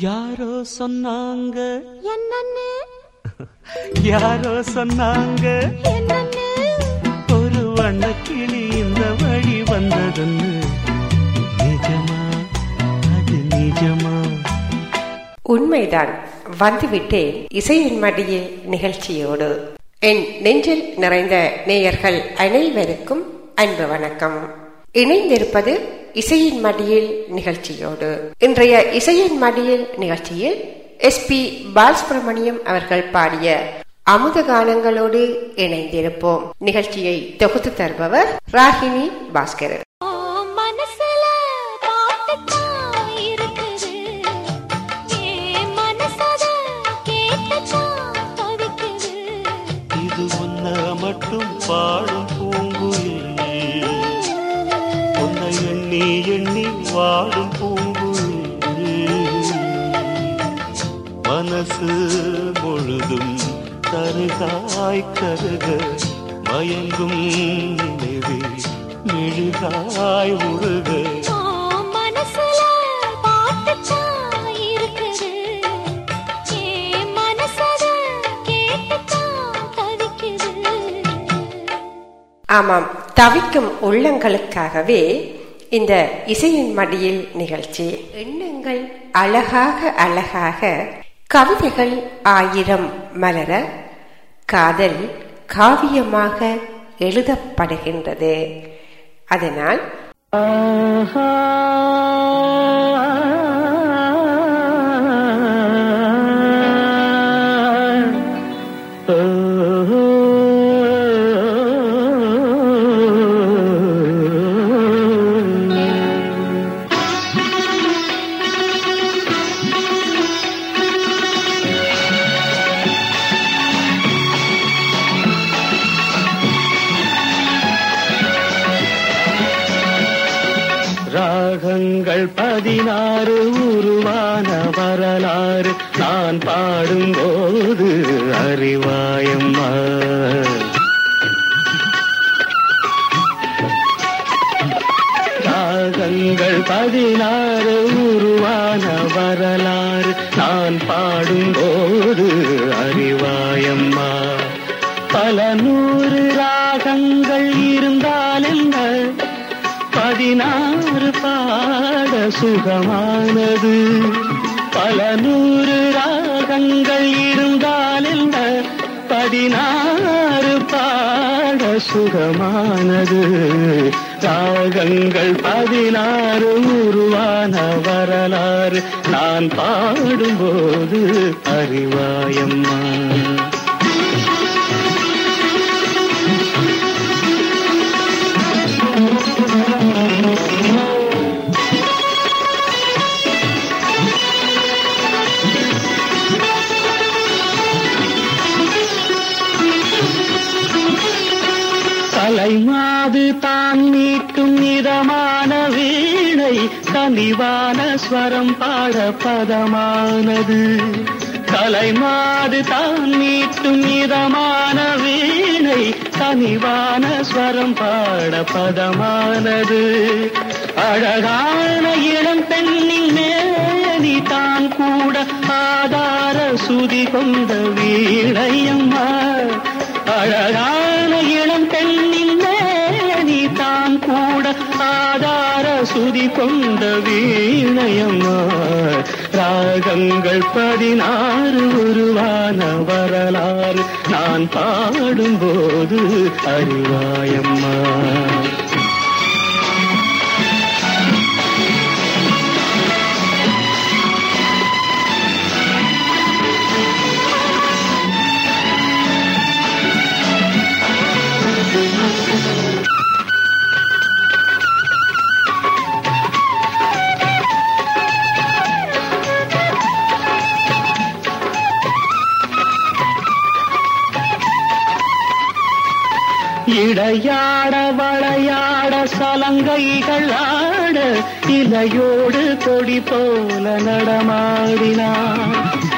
யாரோ சொன்னாங்க? என்னன்னு? யாரோ சொன்னாங்க? என்னன்னு? ஒரு வண்ணக்கிளி இந்த வழி வந்ததுன்னு. நிஜமா? அது நிஜமா? உண்மைதான். வந்துவிட்டேன் இசையின் மடியில் நிகழ்ச்சியோடு. என் நெஞ்சில் நிறைந்த நேயர்கள் அனைவருக்கும் அன்பு வணக்கம். இணைந்திருப்பது இசையின் மடியில் நிகழ்ச்சியோடு. இன்றைய இசையின் மடியில் நிகழ்ச்சியில் எஸ் பி பாலசுப்ரமணியம் அவர்கள் பாடிய அமுத கானங்களோடு இணைந்திருப்போம். நிகழ்ச்சியை தொகுத்து தருபவர் ராகினி பாஸ்கரன். மனசு முழுதும் கருகாய் கருக மயங்கும் நினைவில் மெழுகாய் உருக. ஆமாம் தவிக்கும் உள்ளங்களுக்காகவே இந்த இசையின் மடியில் நிகழ்ச்சி. எண்ணங்கள். அழகாக அழகாக கவிதைகள் ஆயிரம் மலர காதல் காவியமாக எழுதப்படுகின்றது. அதனால் கொண்ட வீணையம்மா. அழகான இளம் பெண்ணின் நீ தான் கூட ஆதார சுதி கொண்ட வீணையம்மா. ராகங்கள் பதினாறு உருவான வரலாறு நான் பாடும்போது அறிவாயம்மா. இடையாட வளையாட சலங்கைகள் ஆட இலையோடு கொடி போல நடமாடினான்.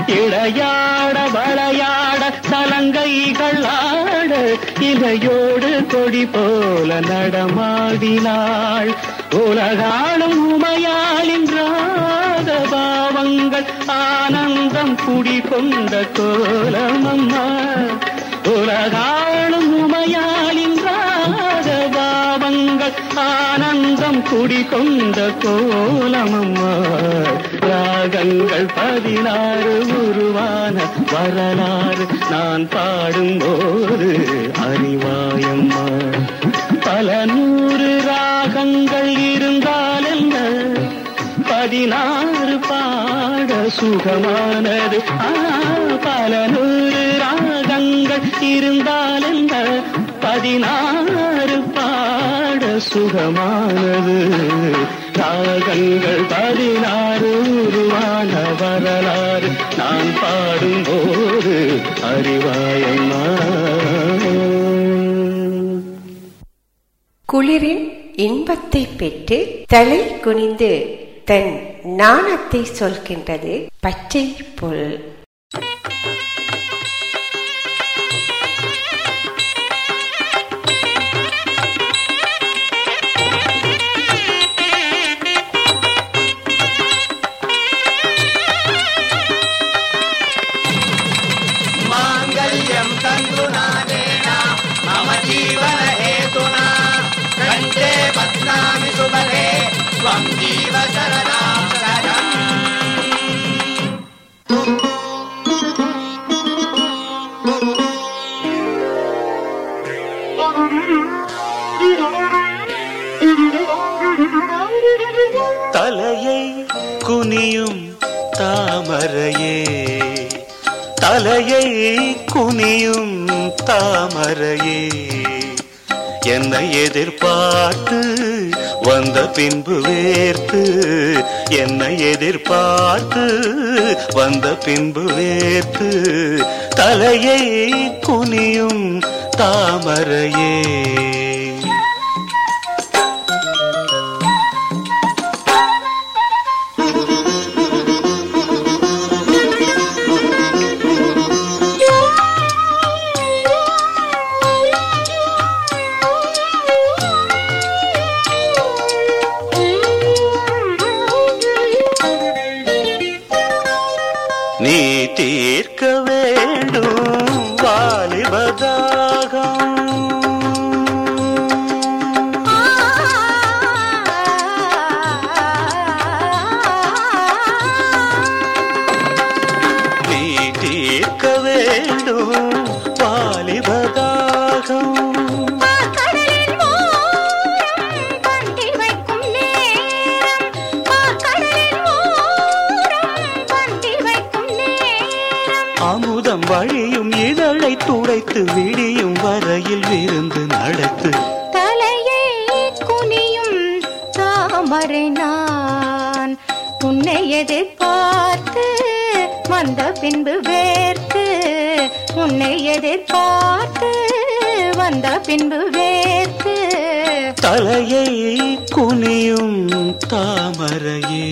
இடையாட வளையாட சலங்கைகள் ஆட இலையோடு கொடி போல நடமாடினாள். உலகாலும் உமையாளின்றாத பாவ பாவங்கள் ஆனந்தம் குடிகொண்ட கோலமம்மா. உலகாளும் உமையாளின் ராஜபாவங்கள் ஆனந்தம் குடிகொண்ட கோலமம்மா. ராகங்கள் பதினாறு உருவான வரலாறு நான் பாடும்போது அறிவாயம்மா. பல நூறு ராகங்கள் இருந்தால் என்ன? பதினாறு பாட சுகமானது. ஆ, பல நூறு இருந்தால் என்ன பதினாறு பாட சுகமானது. ராகங்கள் பதினாறு உருவான வரலாறு. நான் பாடும்போது அறிவாயம்மா குளிரின் இன்பத்தை பெற்று தலை குனிந்து தன் நாணத்தை சொல்கின்றது பச்சை புல். குனியும் தாமரையே தலையை குனியும் தாமரையே. என்னை எதிர்பார்த்து வந்த பின்பு வேர்த்து என்னை எதிர்பார்த்து வந்த பின்பு வேர்த்து தலையை குனியும் தாமரையே. வாலிபதாகம் பின்பு வேர்த்து உன்னை எதிர்பார்த்து வந்த பின்பு வேர்த்து தலையை குனியும் தாமரையே.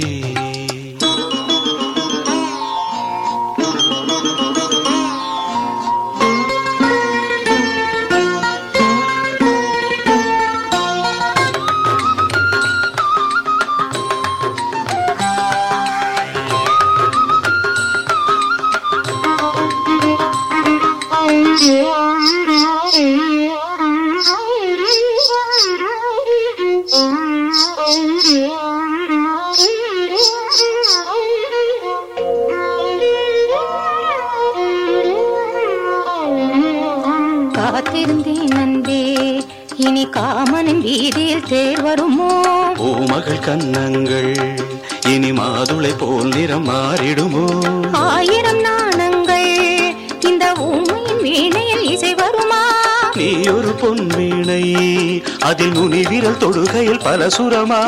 சுரமா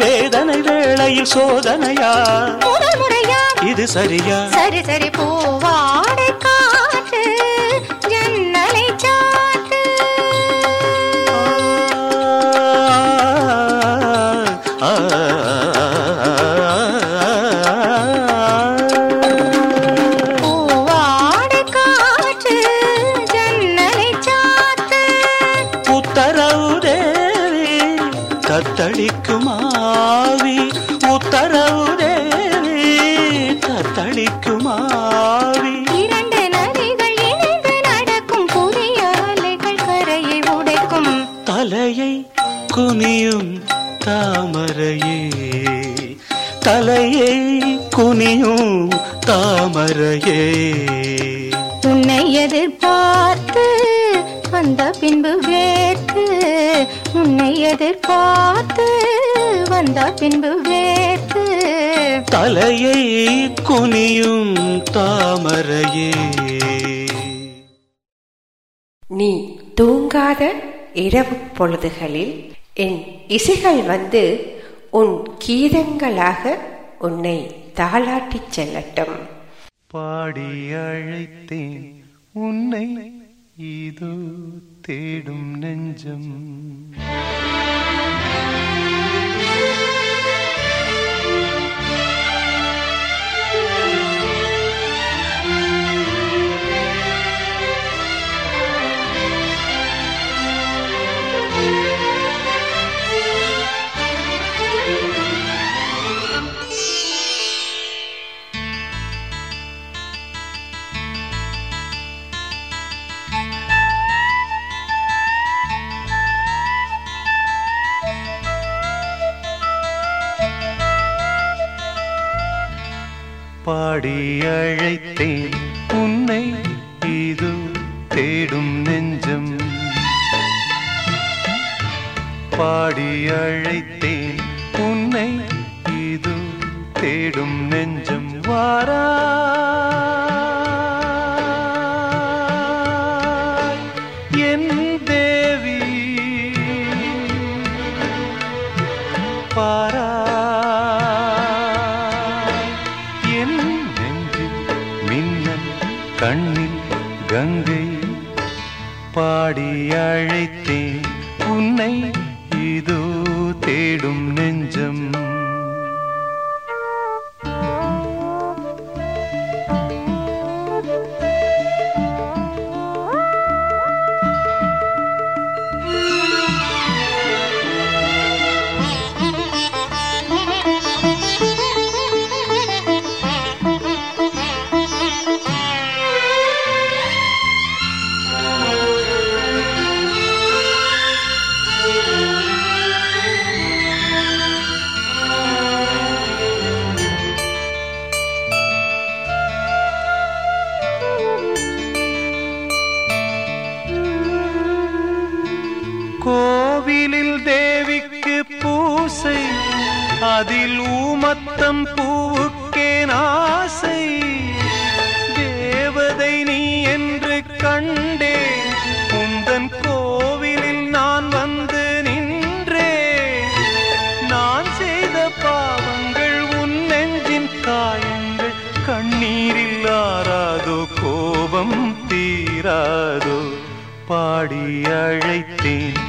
வேதனை வேளையில் சோதனையா? இது சரியா? சரி சரி பூவாடை எதிர்பார்த்து வந்த பின்பு வேத்து தலையை குனியும் தாமரையே. நீ தூங்காத இரவு பொழுதுகளில் என் இசைகள் வந்து உன் கீதங்களாக உன்னை தாளாட்டிச் செல்லட்டும். பாடி அழைத்தேன் உன்னை இதோ തേടും നെഞ്ചം. பாடி அழைத்தேன். உன்னை இது தேடும் நெஞ்சம். பாடி அழைத்தேன். பாடி அழைத்தேன்.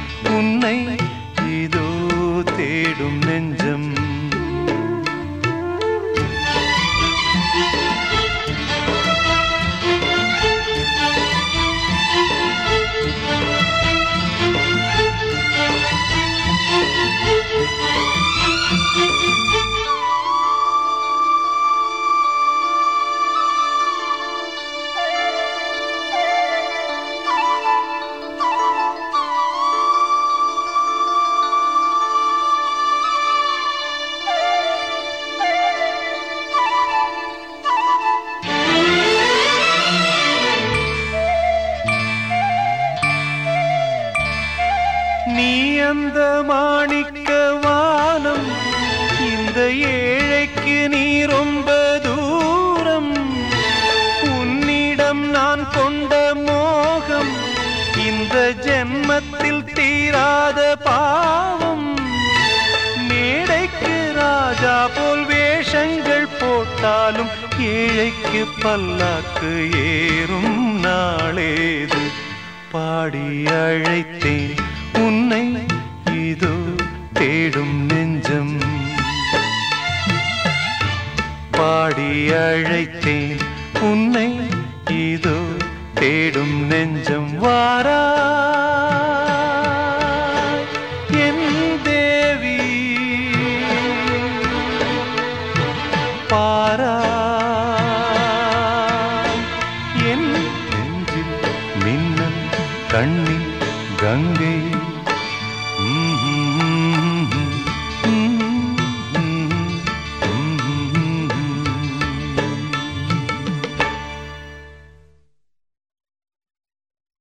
கண்ணில் கங்கை.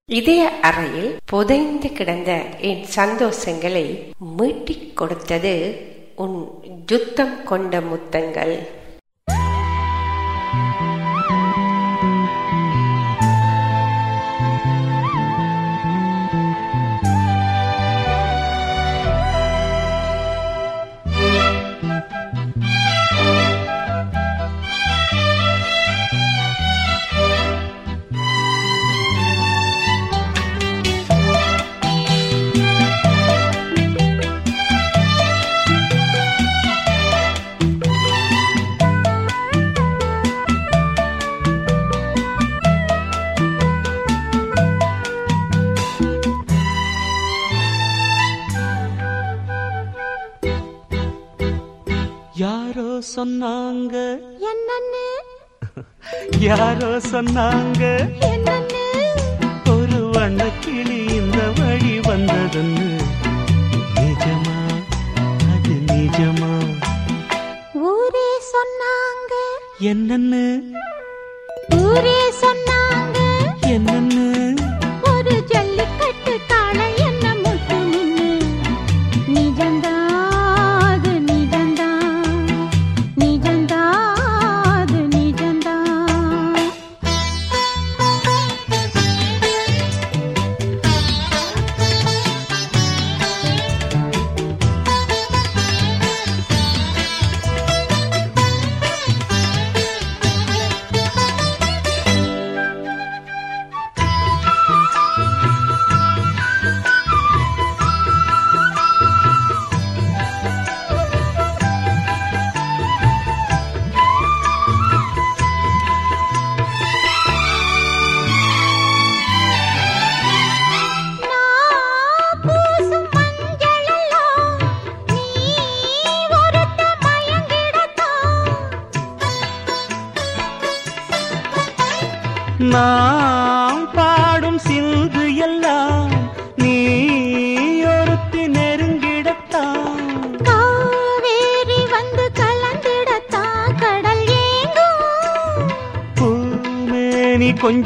இதய அறையில் புதைந்து கிடந்த என் சந்தோஷங்களை மீட்டிக் கொடுத்தது உன் யுத்தம் கொண்ட முத்தங்கள். சொன்னாங்க. என்னன்னு? யாரோ சொன்னாங்க. என்னன்னு? ஒரு வண்ணக்கிளி இந்த வழி வந்ததுன்னு. நிஜமா? அது நிஜமா? ஊரே சொன்னாங்க. என்னன்னு? ஊரே சொன்னாங்க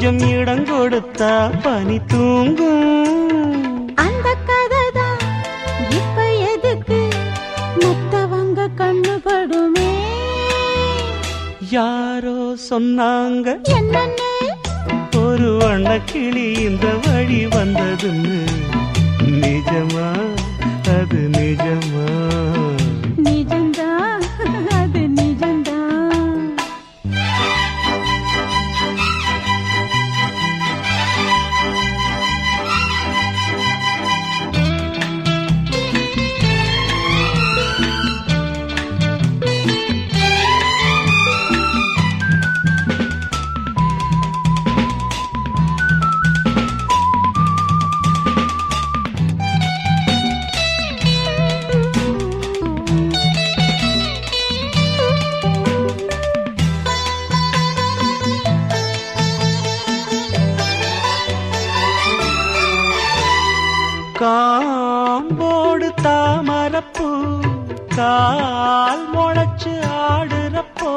கொஞ்சம் இடம் கொடுத்தா பனி தூங்கும். அந்த கதைதான் இப்ப எதுக்கு? மத்தவங்க கண்ணு படுமே யாரோ சொன்னாங்க காம்போடு தாமரப்பூ கால் முளைச்சு ஆடுறப்போ.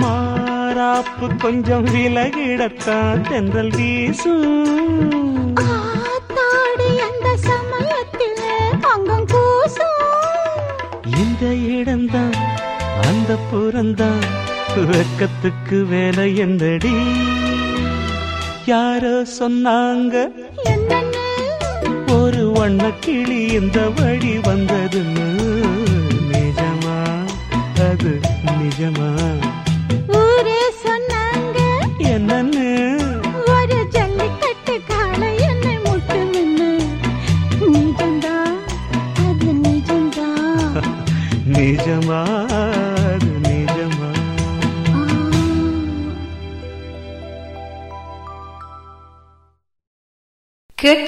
மாறாப்பு கொஞ்சம் விலகிடத்தான் தென்றல் வீசும் அந்த சமயத்தில் அங்கம் கூசும். இந்த இடம்தான் அந்த புறந்தான் வெக்கத்துக்கு வேலை எந்தடி யாரோ சொன்னாங்க? ஒரு வண்ண கிளி இந்த வழி வந்ததுன்னு. நிஜமா? அது நிஜமா?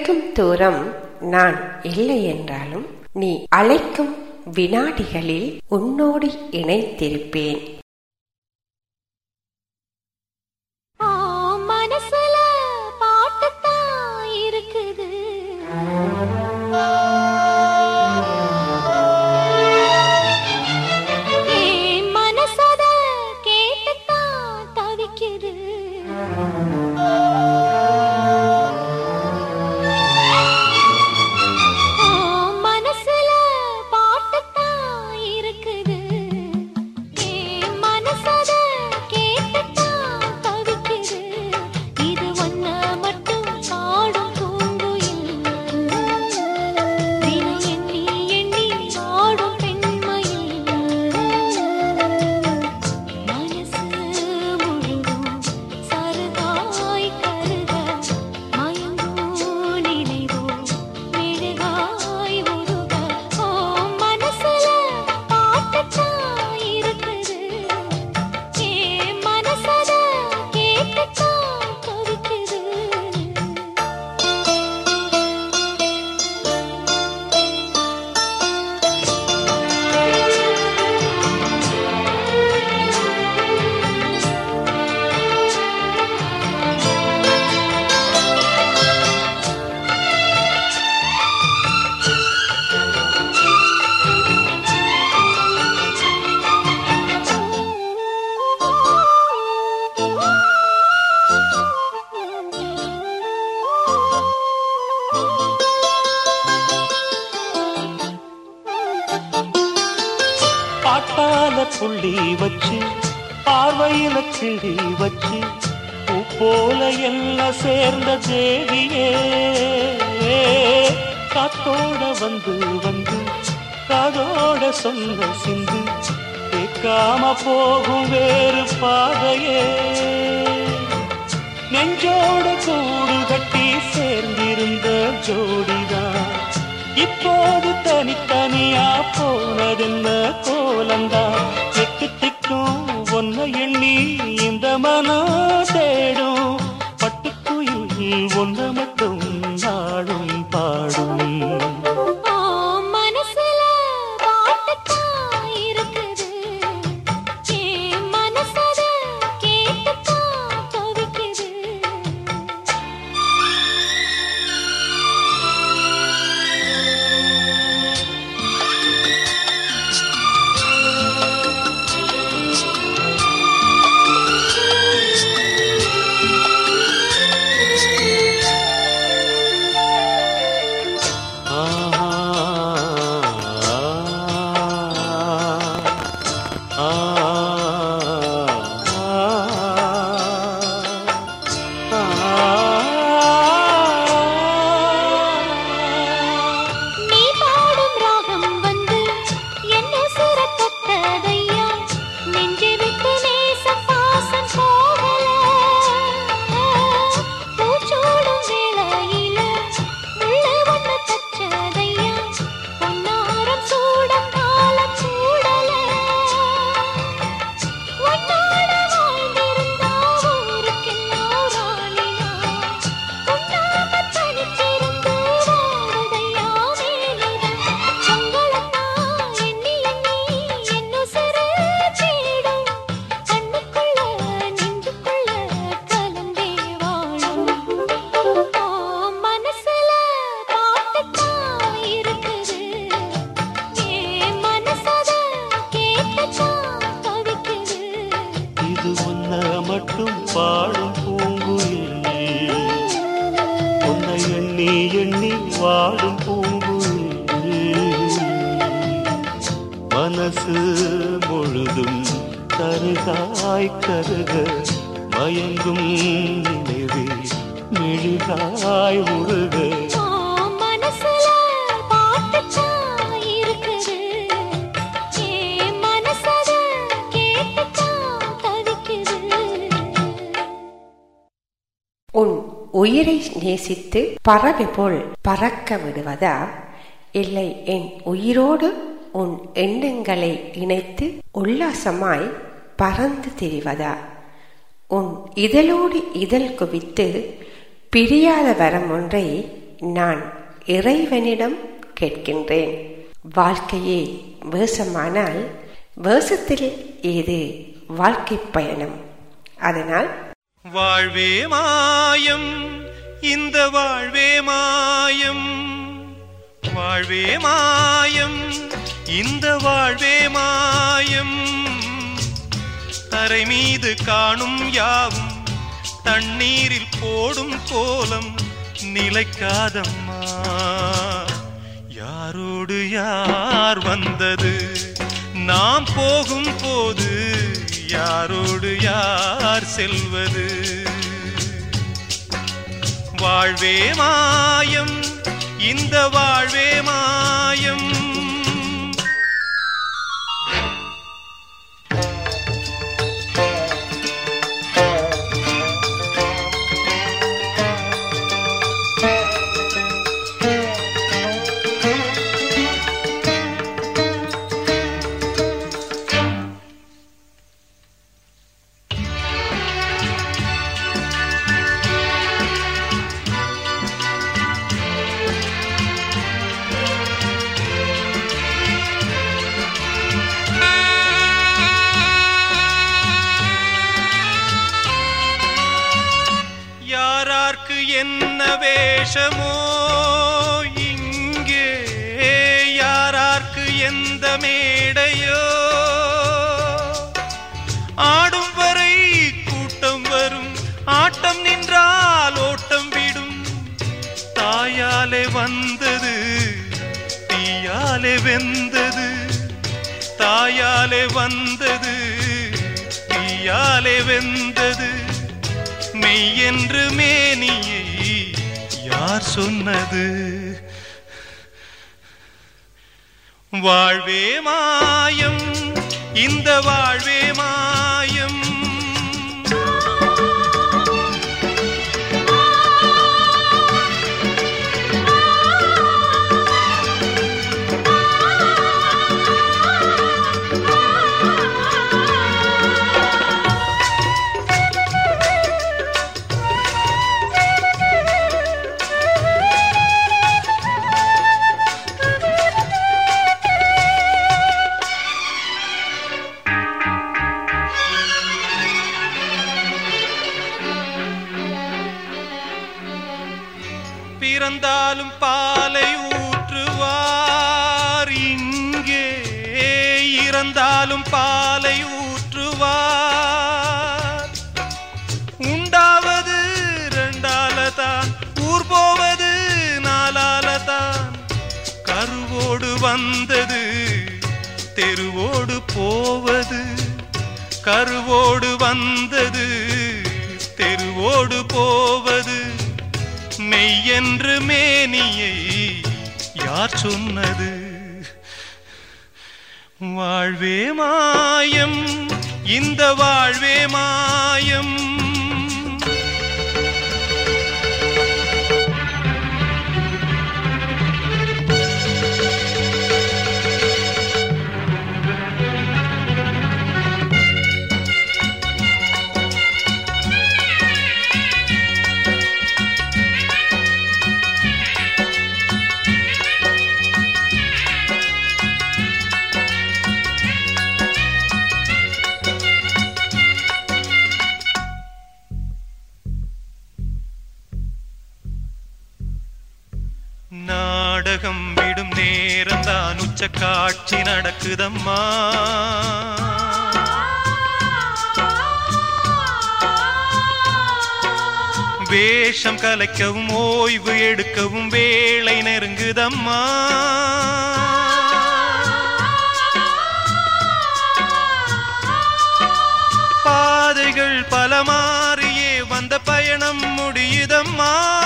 கேட்கும் தூரம் நான் இல்லை என்றாலும் நீ அழைக்கும் வினாடிகளில் உன்னோடு இணைத்திருப்பேன் சிந்து கேட்காம போகும் வேறு பாதையே. நெஞ்சோடு கூடு கட்டி சேர்ந்திருந்த ஜோடிதான். இப்போது தனித்தனியா போனதென்ன கோலந்தான் திக்கு உயிரை நேசித்து பறவை போல் பறக்க விடுவதா? இல்லை என் உயிரோடு உன் எண்ணங்களை இணைத்து உல்லாசமாய் பறந்து திரிவதா? உன் இதழோடு இதழ் குவித்து பிரியாத வரம் ஒன்றை நான் இறைவனிடம் கேட்கின்றேன். வாழ்க்கையே வேஷமானால் வேஷத்தில் ஏது வாழ்க்கை பயணம்? அதனால் வாழ்வே மாயம் இந்த வாழ்வே மாயம். வாழ்வே மாயம் இந்த வாழ்வே மாயம். தரை மீது காணும் யாவும் தண்ணீரில் போடும் கோலம் நிலைக்காதம்மா. யாரோடு யார் வந்தது? நாம் போகும் போது யாரோடு யார் செல்வது? வாழ்வே மாயம் இந்த வாழ்வே மாயம். வேஷமோ இங்கே யாரார்க்கு எந்த மேடையோ? ஆடும் வரை கூட்டம் வரும் ஆட்டம் நின்றால் ஓட்டம் விடும். தாயாலே வந்தது தீயாலே வெந்தது. தாயாலே வந்தது தீயாலே வெந்தது. மெய் என்று மேனியை யார் சொன்னது? வாழ்வே மாயம். இந்த வாழ்வே மாயம் போவது கருவோடு வந்தது தெருவோடு போவது. மெய்யென்று மேனியை யார் சொன்னது? வாழ்வே மாயம் இந்த வாழ்வே மாயம் உச்ச நடக்குதம்மா. வேஷம் கலைக்கவும் ஓய்வு எடுக்கவும் வேலை நெருங்குதம்மா. பாதைகள் பல மாறியே வந்த பயணம் முடியுதம்மா.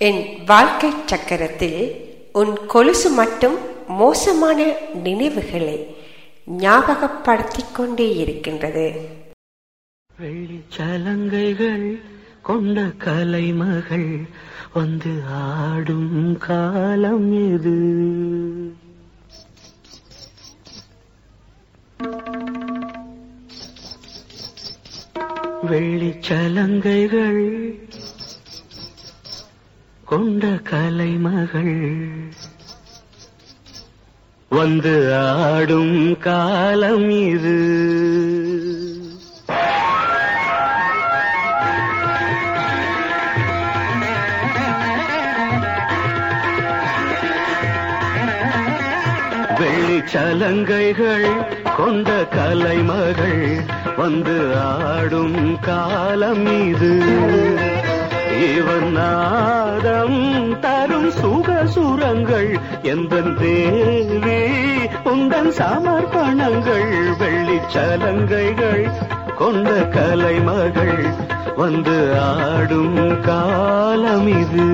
என் வாழ்க்கை சக்கரத்தில் உன் கொலுசு மட்டும் மோசமான நினைவுகளை ஞாபகப்படுத்தி கொண்டே இருக்கின்றது. வெளிச்சலங்கைகள் கொண்ட கலைமகள் வந்து ஆடும் காலம் எது வெள்ளிச்சலங்கைகள் கொண்ட கலைமகள் வந்து ஆடும் காலம் இது. வெள்ளிச்சலங்கைகள் கொண்ட கலைமகள் வந்து ஆடும் காலம் இது. இவன் நாதம் தரும் சுக சுரங்கள் எந்த தேவி உந்தன் சமர்ப்பணங்கள் வெள்ளி சலங்கைகள் கொண்ட கலைமகள் வந்து ஆடும் காலம் இது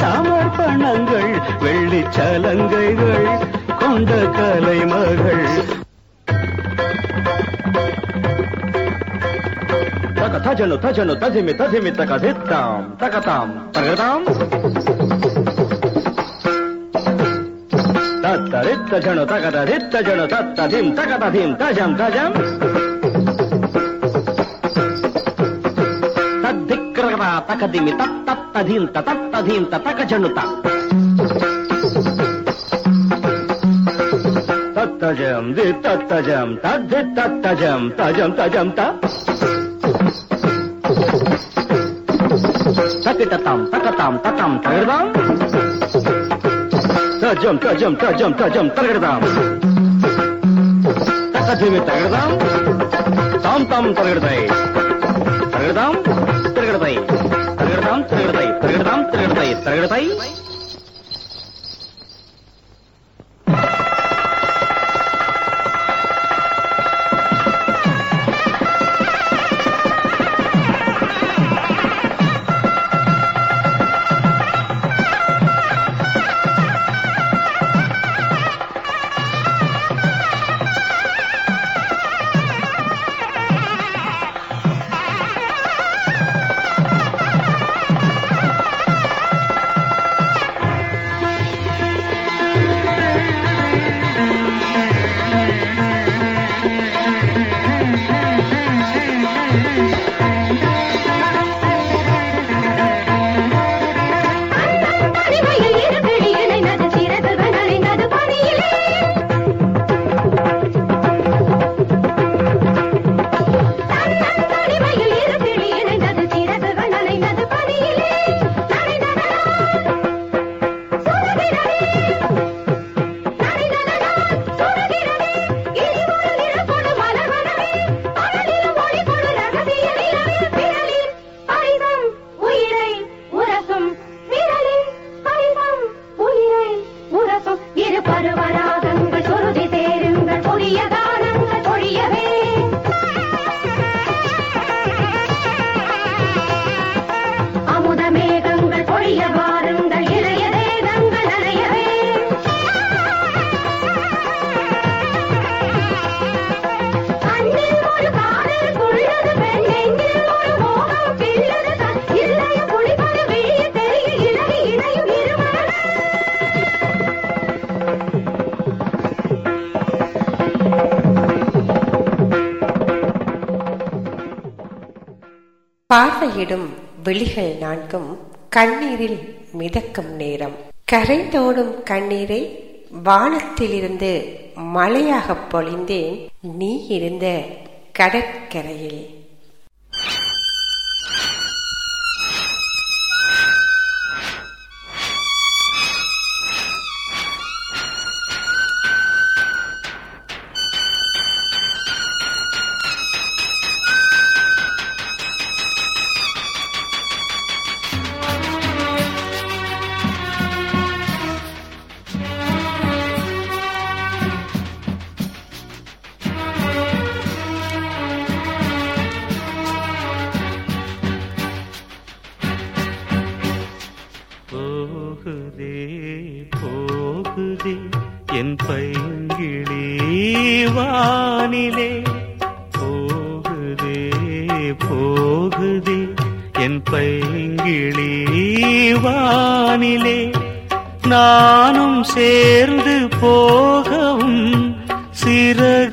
சமர்ப்பணங்கள் வெள்ளி சலங்கைகள் கொண்ட கலைமகள் తక తజను తజను తజిమి తజిమి తక ధిత్తాం తకతాం తగదాం తత్తరిత్త జను తగద ధిత్త జను తత్త ధిం తగద ధిం తజం తజం తద్దిక్రగద తకదిమి తత్తత్త ధీంత తత్త ధీంత తక జనుత తత్తజం ది తత్తజం తద్ది తత్తజం తజం తజం త. తకిటతాం తకతాం తతాం తగడదాం. తజం తజం తజం తజం తగడదాం తకధిమి తగడదాం. తాం తాం తగడతాయి తగడదాం తిరగడదాయి. తగడదాం తిరగడదాయి. తిరగడం తిరగడతాయి తిరగడతాయి. பார்வையிடும் விழிகள் நான்கும் கண்ணீரில் மிதக்கும் நேரம். கரைந்தோடும் கண்ணீரை வானத்திலிருந்து மழையாகப் பொழிந்தேன். நீ இருந்த கடற்கரையில் போகுதே என் பைங்கிளி வானிலே. போகுதே போகுதே என் பைங்கிளி வானிலே. நானும் சேர்ந்து போகவும் சிறகு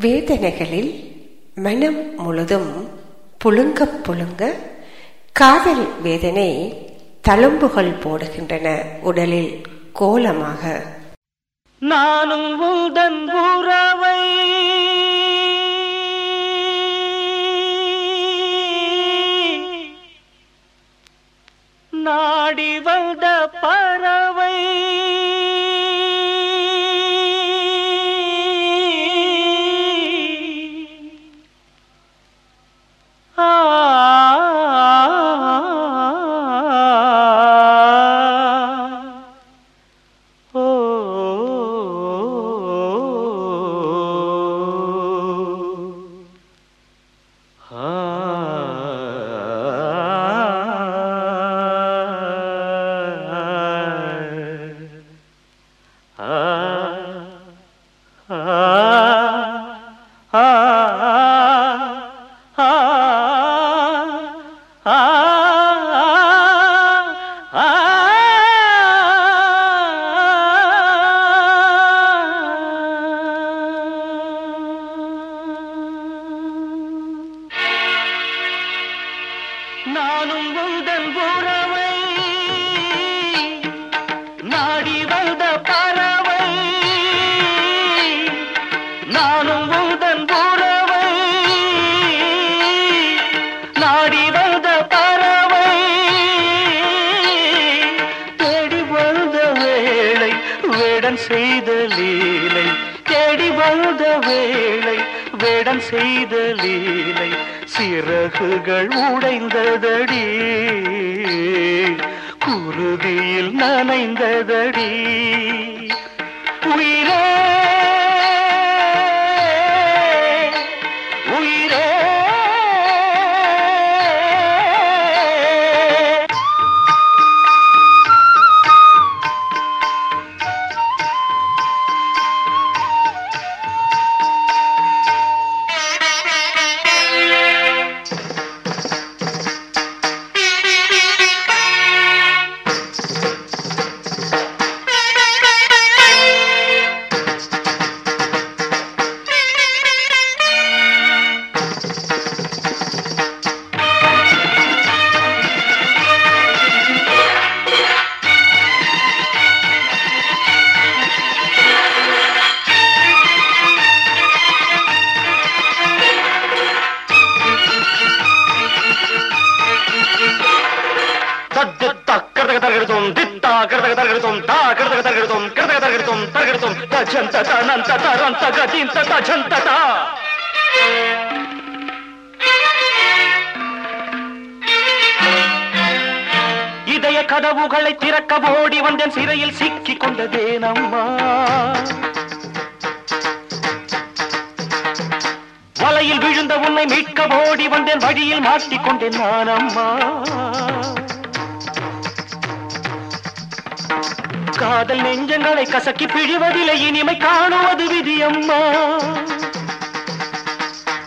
வேதனைகளில் மனம் முழுதும் புழுங்க புழுங்க காதல் வேதனை தழும்புகள் போடுகின்றன உடலில் கோலமாக. நானும் உந்தன் உறவை நாடி வந்த ப நனைந்ததடி. உயிரே கசக்கி பிழிவதில்லை இனிமை காணுவது விதியம்மா.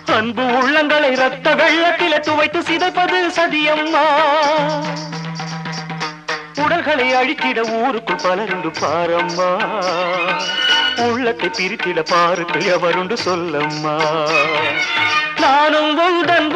அன்பு உள்ளங்களை ரத்த வெள்ளத்தில துவைத்து சிதைப்பது சதியம்மா. உடல்களை அழித்திட ஊருக்குள் பலருண்டு பாரம்மா. உள்ளத்தை பிரித்திட பாருக்கு எவருண்டு சொல்லம்மா. நானும் உந்தன்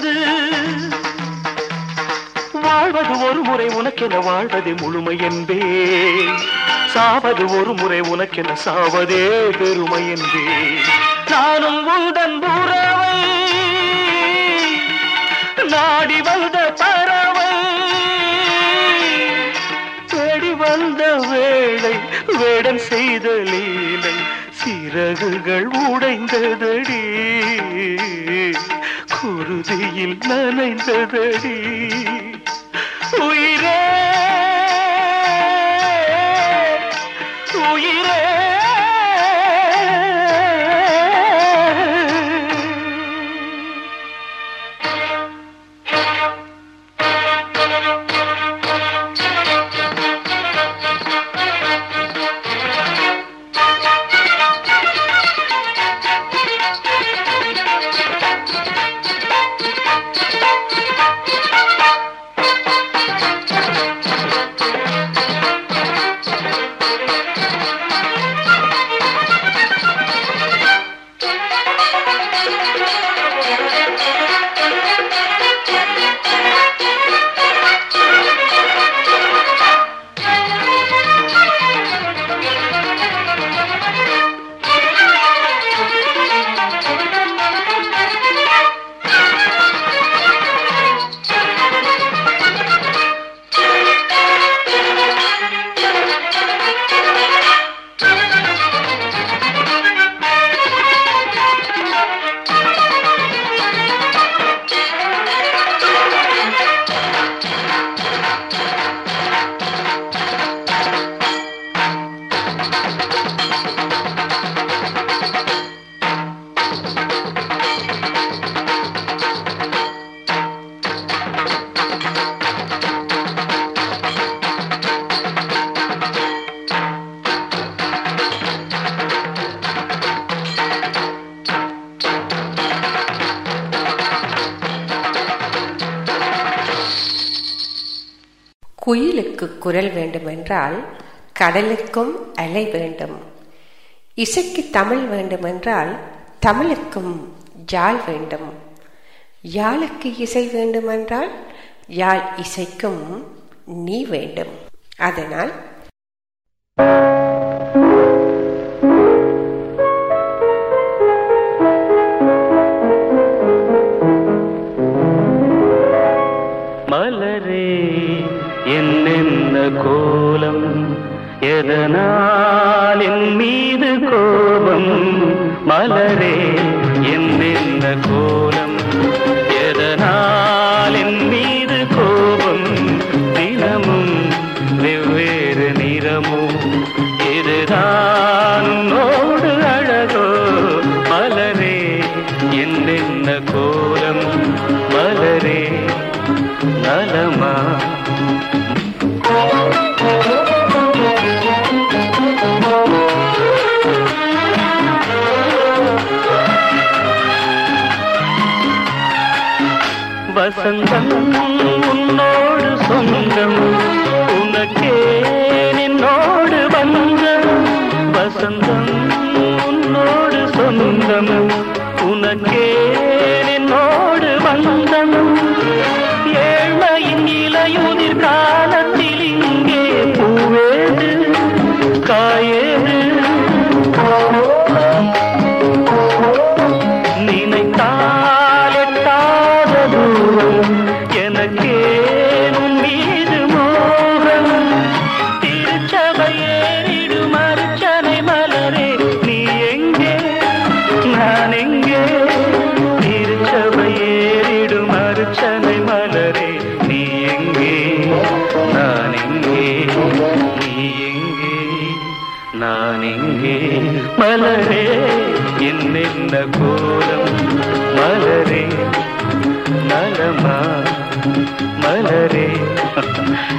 வாழ்வது. வாழ்வது ஒரு முறை உனக்கென வாழ்வதே முழுமை என்பே. சாவது ஒரு முறை உனக்கென சாவதே பெருமை என்பே. நானும் உந்தன் உறவை நாடி வந்த பறவை. தேடி வந்த வேளை வேடம் செய்த லீலை சிறகுகள் உடைந்ததடி. குருதியில் நனைந்ததடி குரல் வேண்டுமென்றால் கடலுக்கும் அலை வேண்டும். இசைக்கு தமிழ் வேண்டுமென்றால் தமிழுக்கும் ஜால் வேண்டும். யாழுக்கு இசை வேண்டுமென்றால் யாழ் இசைக்கும் நீ வேண்டும். அதனால்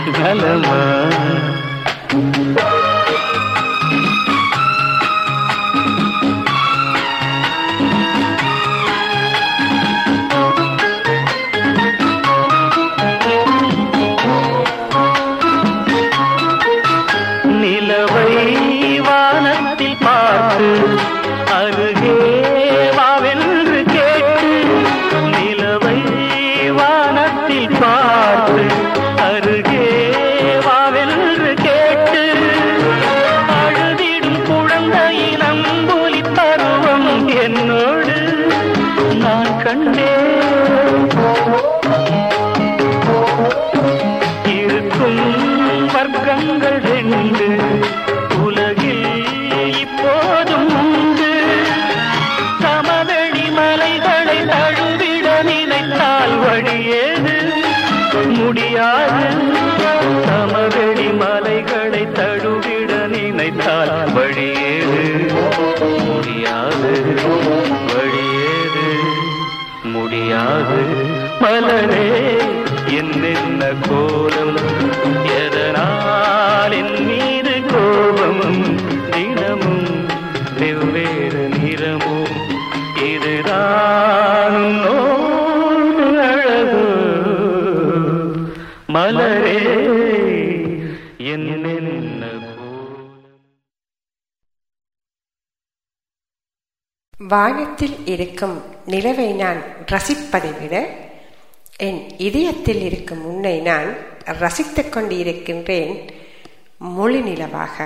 بلوى இருக்கும் நிலவை நான் ரசிப்பதை விட என் இதயத்தில் இருக்கும் உன்னை நான் ரசித்து கொண்டிருக்கின்றேன் மொழி நிலவாக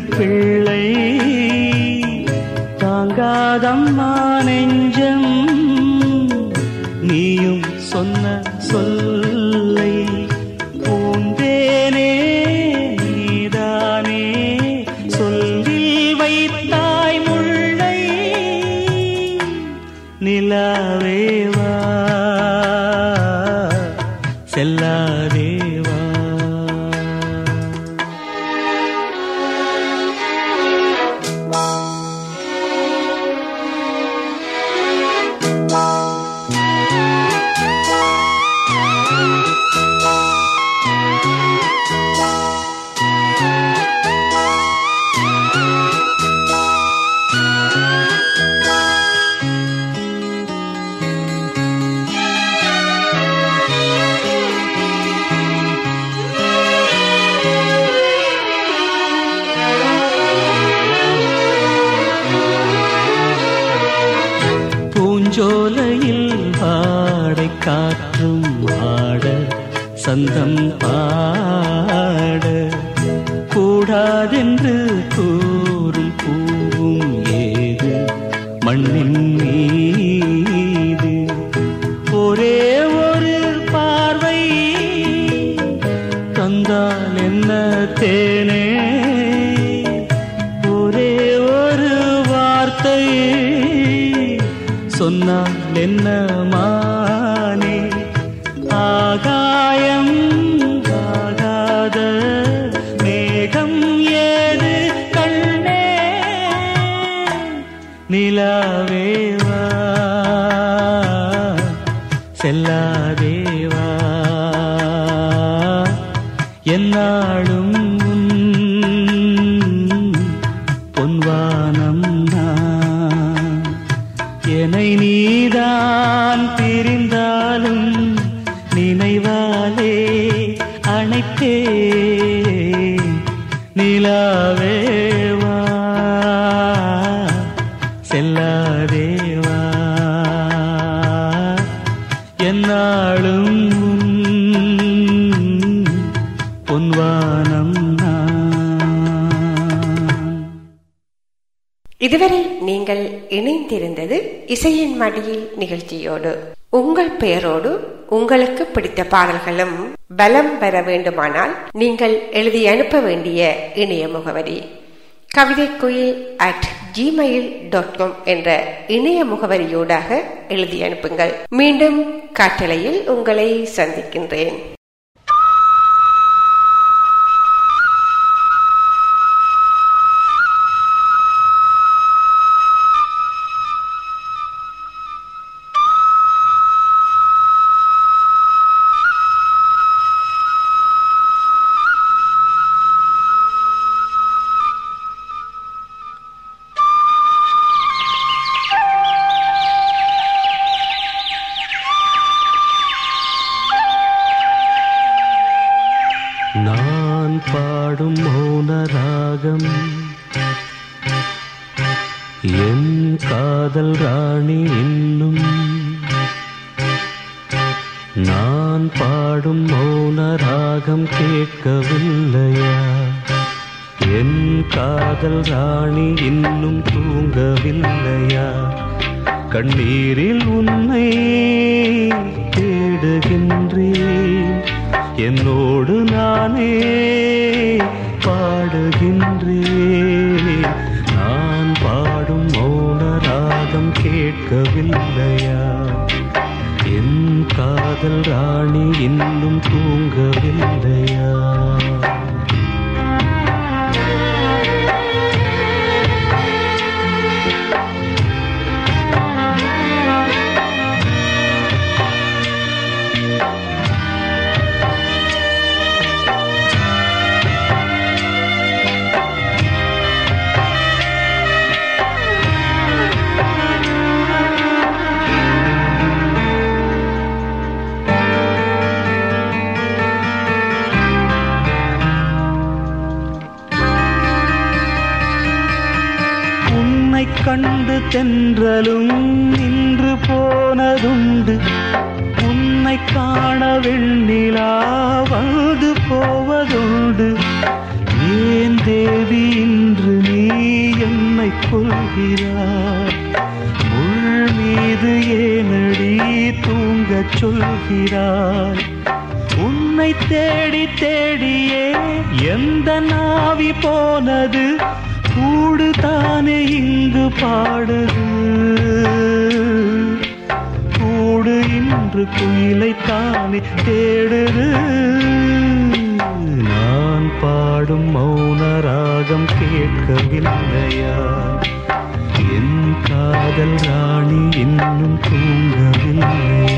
பிள்ளை தாங்காதம்மா. செல்லாதே. நீங்கள் இணைந்திருந்தது இசையின் மடியில் நிகழ்ச்சியோடு. உங்கள் பெயரோடு உங்களுக்கு பிடித்த பாடல்களும் பலம் பெற வேண்டுமானால் நீங்கள் எழுதி அனுப்ப வேண்டிய இணைய முகவரி கவிதை குயில் அட் ஜிமெயில் டாட் காம் என்ற இணைய முகவரியூடாக எழுதி அனுப்புங்கள். மீண்டும் காட்டலையில் உங்களை சந்திக்கின்றேன். என் காதல் ராணி இன்னும் தூங்கவில்லையா? கண்ணீரில் உன்னை தேடுகின்றேன். என்னோடு நானே பாடுகின்றேன். நான் பாடும் மௌன ராகம் கேட்கவில்லையா? என் காதல் ராணி இன்னும் தூங்கவில்லையா? கண்டு தென்றலும் நின்று போனதுண்டு. உன்னை காண வெண்ணிலா வந்து போவதுண்டு. ஏன் தேவி இன்று நீ என்னை கொள்கிறாய் முள் மீது ஏனடி தூங்கச் சொல்கிறாய்? உன்னை தேடி தேடியே எந்த நாவி போனது? கூடு தானே இங்கு பாடுது. கூடு இன்று குயிலை தானே தேடுது. நான் பாடும் மௌன ராகம் கேட்கவில்லையா? என் காதல் ராணி இன்னும் தூங்கவில்லையா?